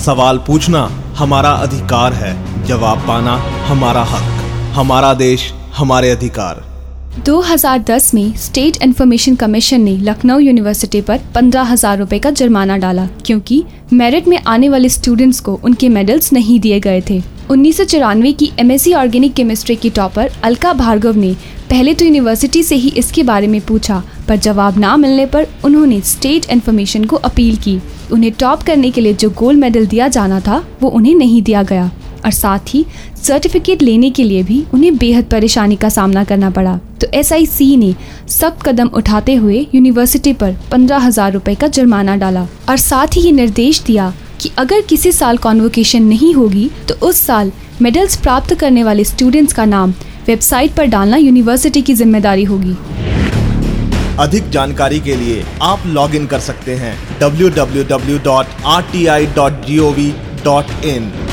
सवाल पूछना हमारा अधिकार है। जवाब पाना हमारा हक। हमारा देश हमारे अधिकार। 2010 में स्टेट इन्फॉर्मेशन कमीशन ने लखनऊ यूनिवर्सिटी पर पंद्रह हज़ार रूपए का जुर्माना डाला, क्योंकि मेरिट में आने वाले स्टूडेंट्स को उनके मेडल्स नहीं दिए गए थे। उन्नीस की एमएससी ऑर्गेनिक केमिस्ट्री की टॉपर अलका भार्गव ने पहले तो यूनिवर्सिटी से ही इसके बारे में पूछा, पर जवाब ना मिलने पर उन्होंने स्टेट इन्फॉर्मेशन को अपील की। उन्हें टॉप करने के लिए जो गोल्ड मेडल दिया जाना था, वो उन्हें नहीं दिया गया। और साथ ही सर्टिफिकेट लेने के लिए भी उन्हें बेहद परेशानी का सामना करना पड़ा। तो एसआईसी ने सख्त कदम उठाते हुए यूनिवर्सिटी पर पंद्रह हज़ार रुपये का जुर्माना डाला और साथ ही ये निर्देश दिया कि अगर किसी साल कॉन्वोकेशन नहीं होगी तो उस साल मेडल्स प्राप्त करने वाले स्टूडेंट्स का नाम वेबसाइट पर डालना यूनिवर्सिटी की ज़िम्मेदारी होगी। अधिक जानकारी के लिए आप लॉग इन कर सकते हैं www.rti.gov.in